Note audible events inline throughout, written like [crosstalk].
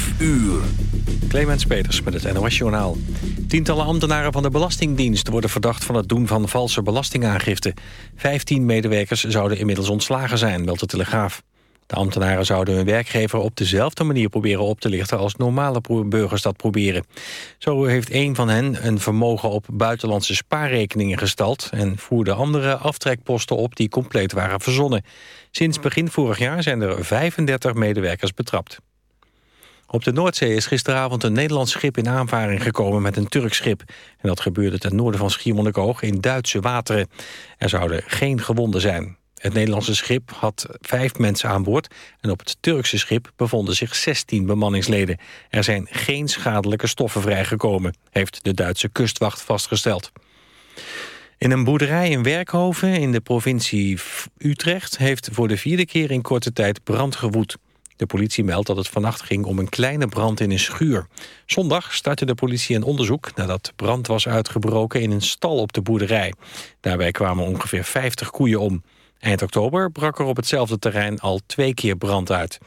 5 uur. Clemens Peters met het NOS Journaal. Tientallen ambtenaren van de Belastingdienst worden verdacht van het doen van valse belastingaangifte. Vijftien medewerkers zouden inmiddels ontslagen zijn, meldt de Telegraaf. De ambtenaren zouden hun werkgever op dezelfde manier proberen op te lichten als normale burgers dat proberen. Zo heeft een van hen een vermogen op buitenlandse spaarrekeningen gestald en voerde andere aftrekposten op die compleet waren verzonnen. Sinds begin vorig jaar zijn er 35 medewerkers betrapt. Op de Noordzee is gisteravond een Nederlands schip in aanvaring gekomen met een Turks schip. En dat gebeurde ten noorden van Schiermonnikoog in Duitse wateren. Er zouden geen gewonden zijn. Het Nederlandse schip had vijf mensen aan boord... en op het Turkse schip bevonden zich 16 bemanningsleden. Er zijn geen schadelijke stoffen vrijgekomen... heeft de Duitse kustwacht vastgesteld. In een boerderij in Werkhoven in de provincie Utrecht... heeft voor de vierde keer in korte tijd brand gewoed. De politie meldt dat het vannacht ging om een kleine brand in een schuur. Zondag startte de politie een onderzoek nadat brand was uitgebroken in een stal op de boerderij. Daarbij kwamen ongeveer 50 koeien om. Eind oktober brak er op hetzelfde terrein al twee keer brand uit.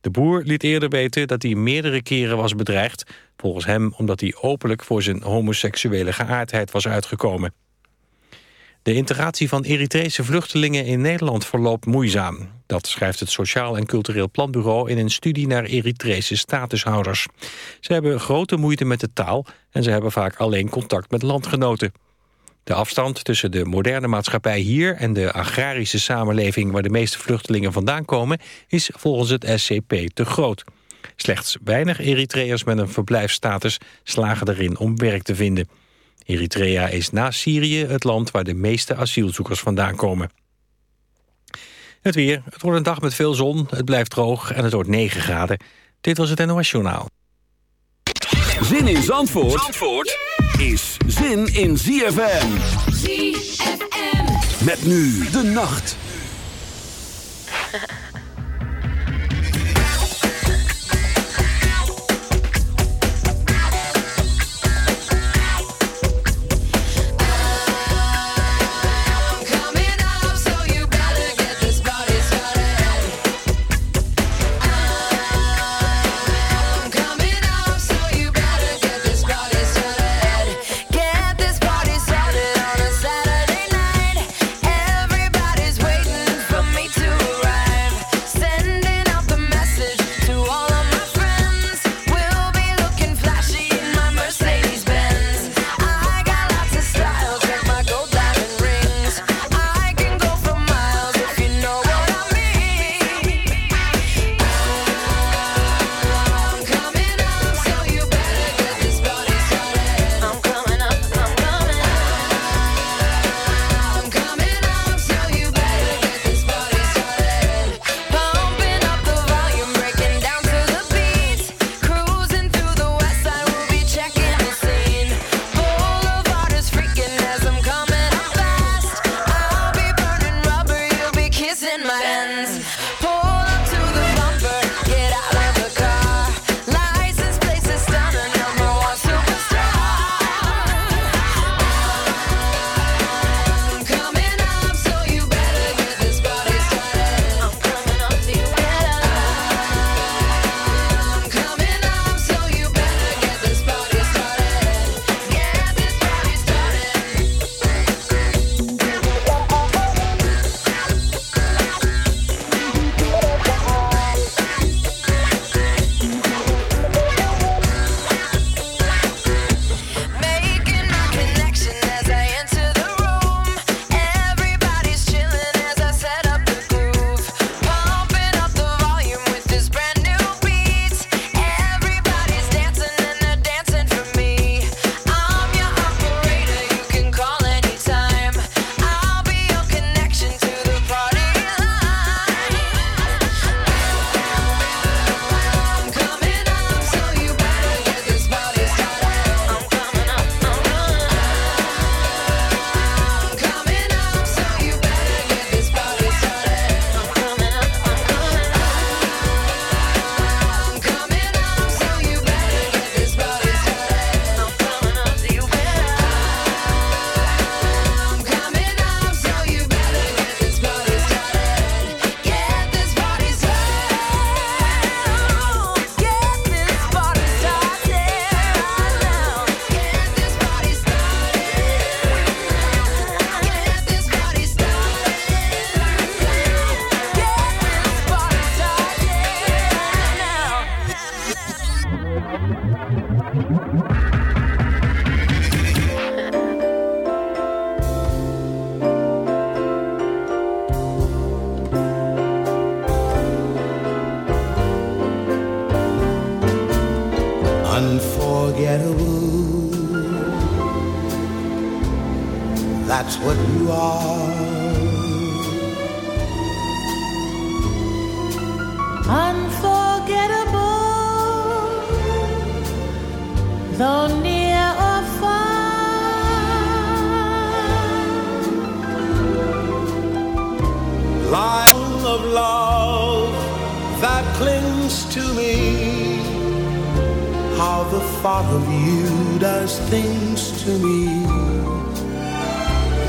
De boer liet eerder weten dat hij meerdere keren was bedreigd... volgens hem omdat hij openlijk voor zijn homoseksuele geaardheid was uitgekomen. De integratie van Eritrese vluchtelingen in Nederland verloopt moeizaam. Dat schrijft het Sociaal en Cultureel Planbureau in een studie naar Eritrese statushouders. Ze hebben grote moeite met de taal en ze hebben vaak alleen contact met landgenoten. De afstand tussen de moderne maatschappij hier en de agrarische samenleving waar de meeste vluchtelingen vandaan komen is volgens het SCP te groot. Slechts weinig Eritreërs met een verblijfsstatus slagen erin om werk te vinden. Eritrea is na Syrië het land waar de meeste asielzoekers vandaan komen. Het weer. Het wordt een dag met veel zon, het blijft droog en het wordt 9 graden. Dit was het NOS Journaal. Zin in Zandvoort, Zandvoort is zin in ZFM. ZFM. Met nu de nacht. [laughs] you are. Unforgettable, though near or far. Line of love that clings to me. How the thought of you does things to me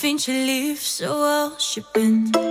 think she leaves, so well she been.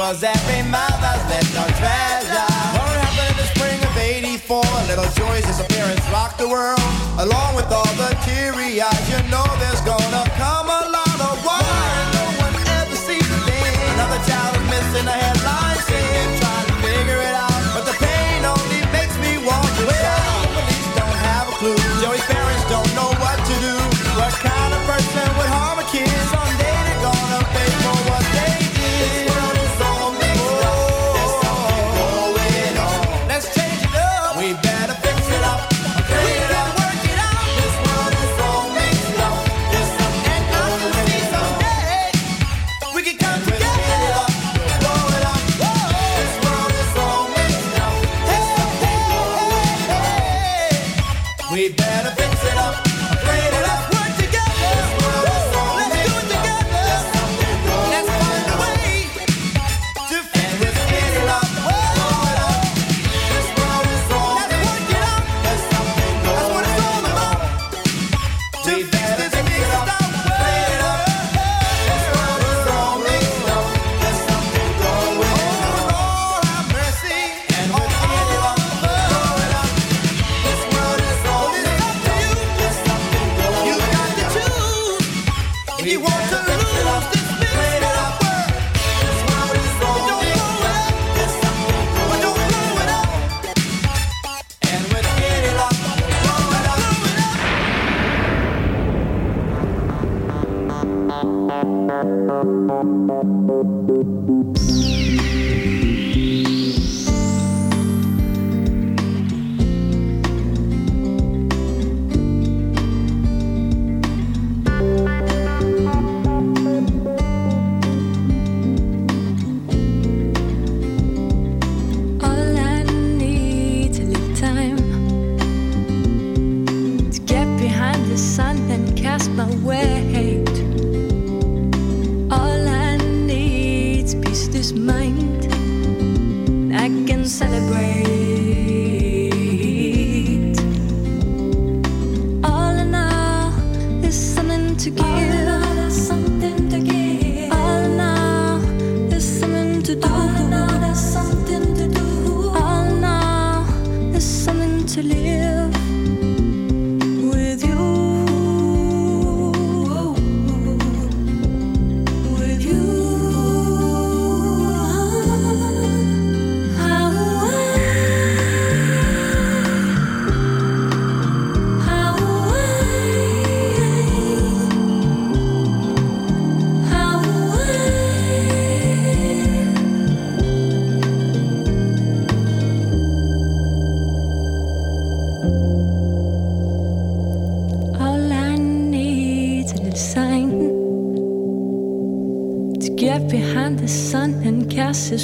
was every mother's little treasure. What happened in the spring of 84? Little Joy's disappearance rocked the world. Along with all the teary eyes, you know there's gonna come a lot of war. No one ever sees a thing. Another child is missing a headline singing.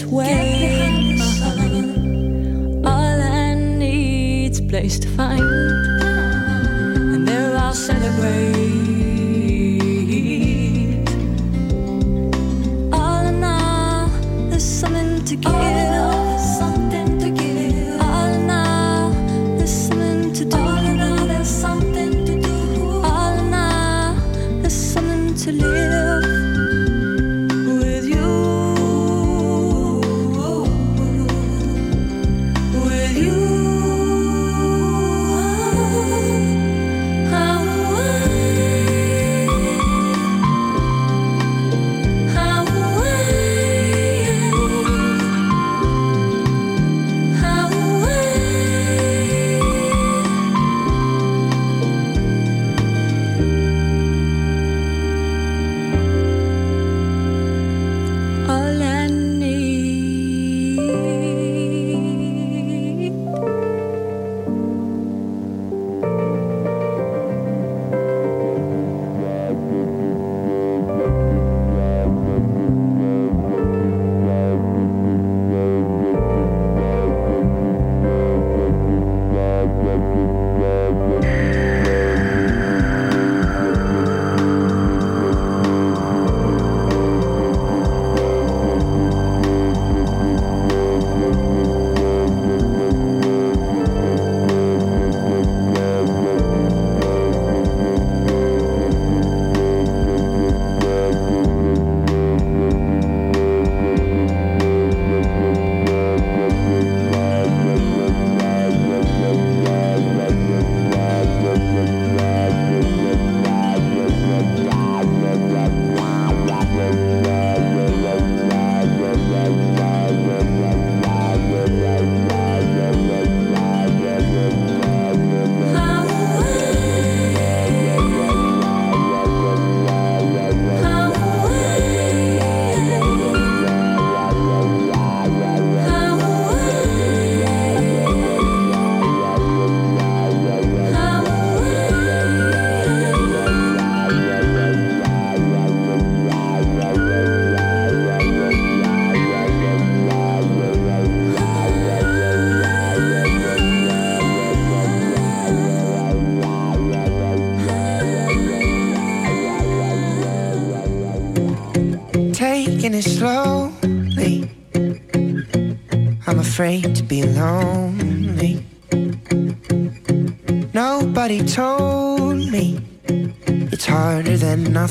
this way.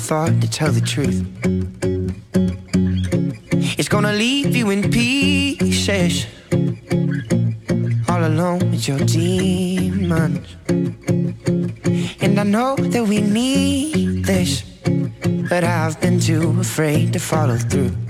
thought to tell the truth. It's gonna leave you in pieces, all alone with your demons. And I know that we need this, but I've been too afraid to follow through.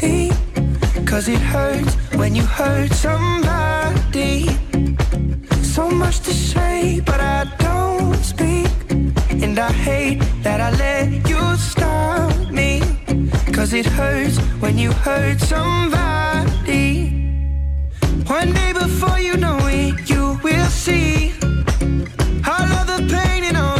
Cause it hurts when you hurt somebody. So much to say, but I don't speak. And I hate that I let you stop me. Cause it hurts when you hurt somebody. One day before you know it, you will see all of the pain and all.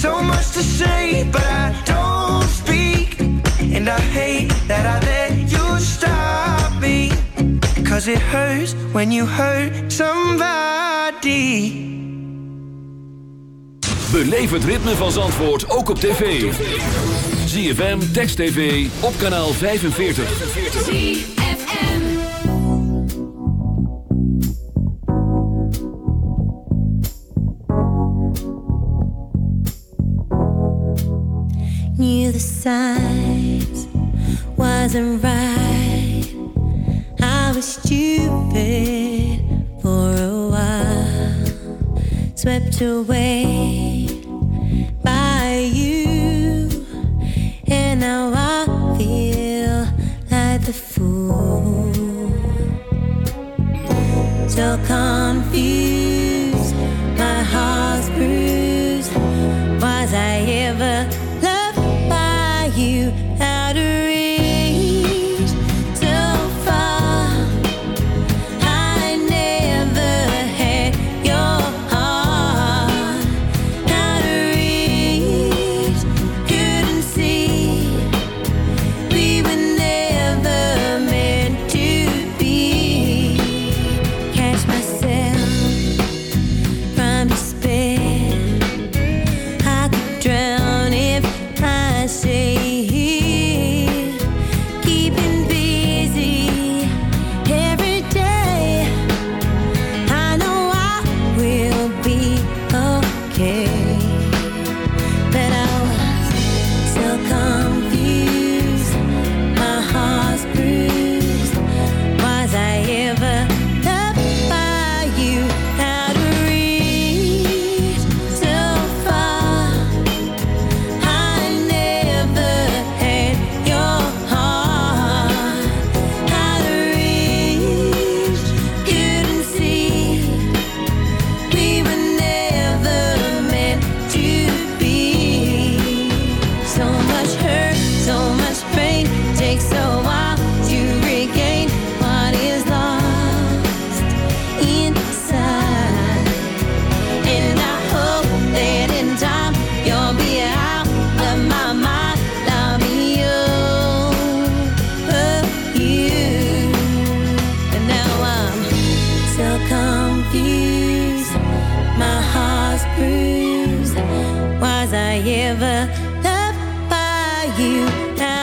So much to say, but I don't speak. And I hate that I let you stop me. Cause it hurts when you hurt somebody. Beleef het ritme van Zandvoort ook op tv. ZFM, Text TV, op kanaal 45. The signs wasn't right. I was stupid for a while, swept away by you, and now I feel like the fool. So confused, I ever loved by you?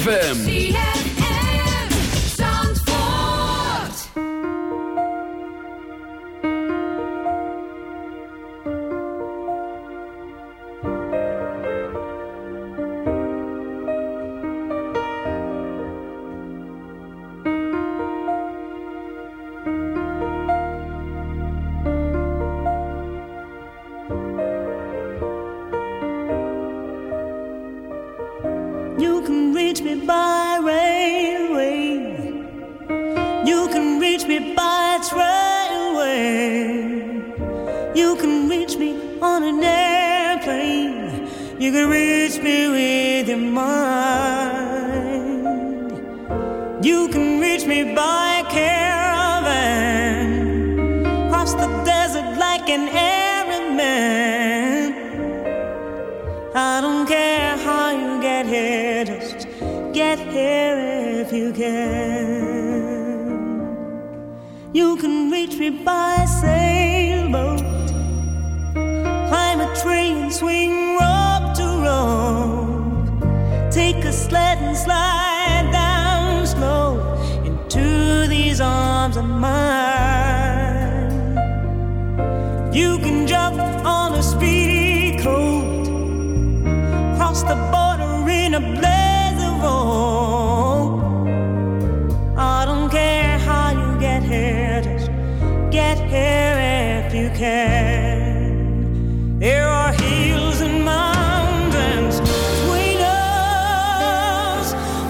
ZFM.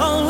Always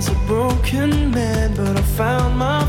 as a broken man, but I found my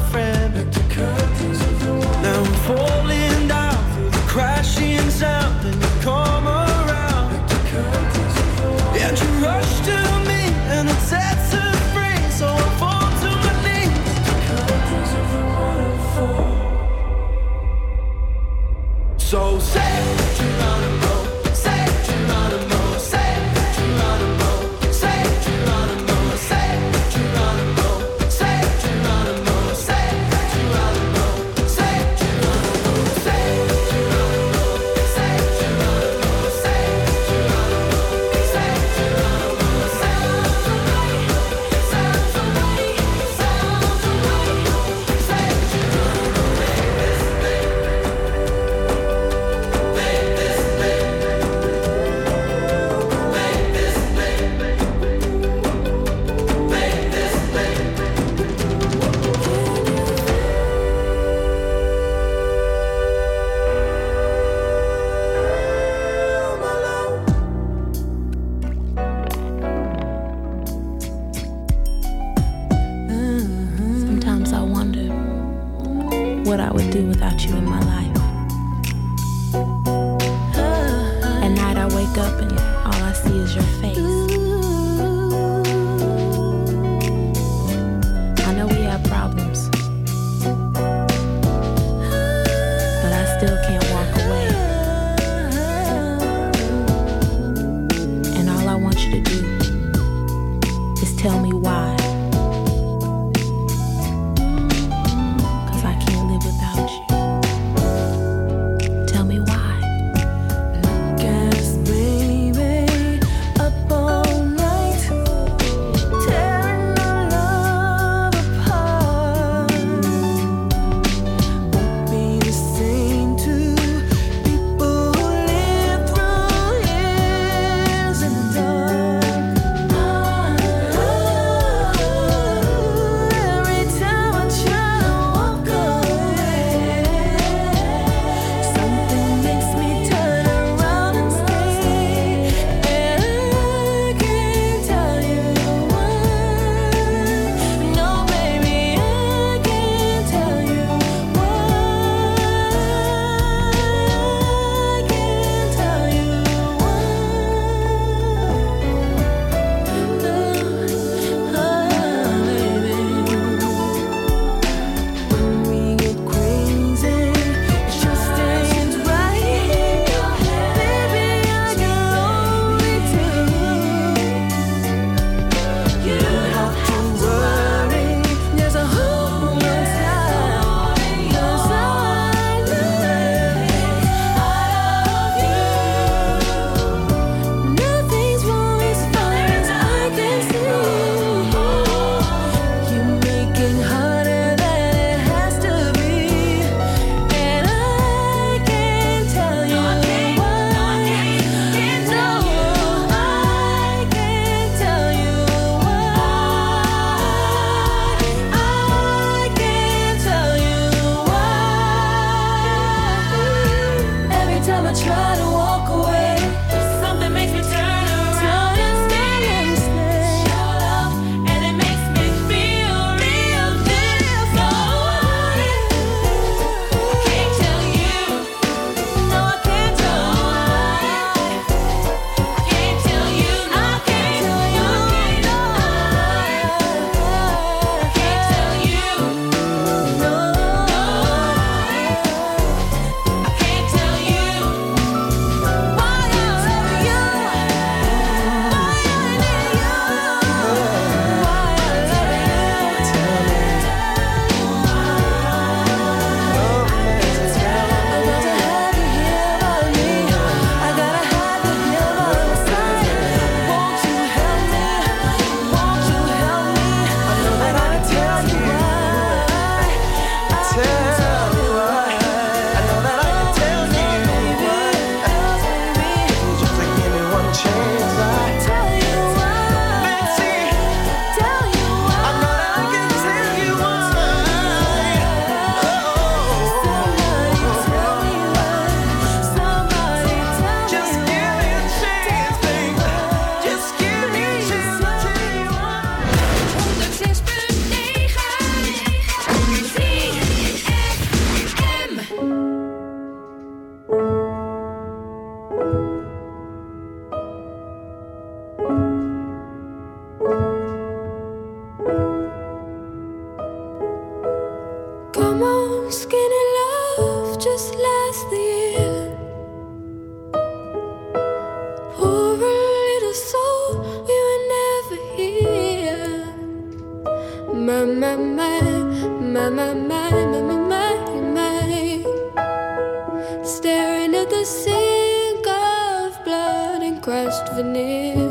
Staring at the sink of blood and crushed veneer.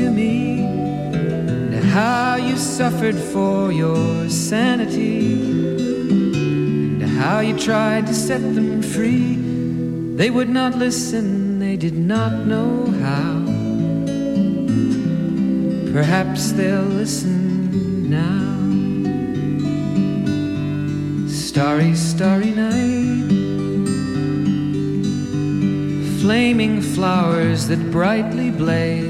to me, and how you suffered for your sanity, and how you tried to set them free. They would not listen, they did not know how. Perhaps they'll listen now. Starry, starry night. Flaming flowers that brightly blaze.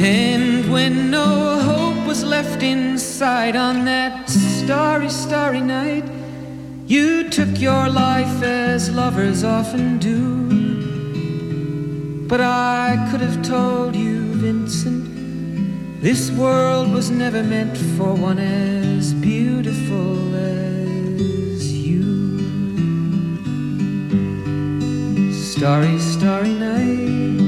And when no hope was left in sight on that starry, starry night, you took your life as lovers often do. But I could have told you, Vincent, this world was never meant for one as beautiful as you. Starry, starry night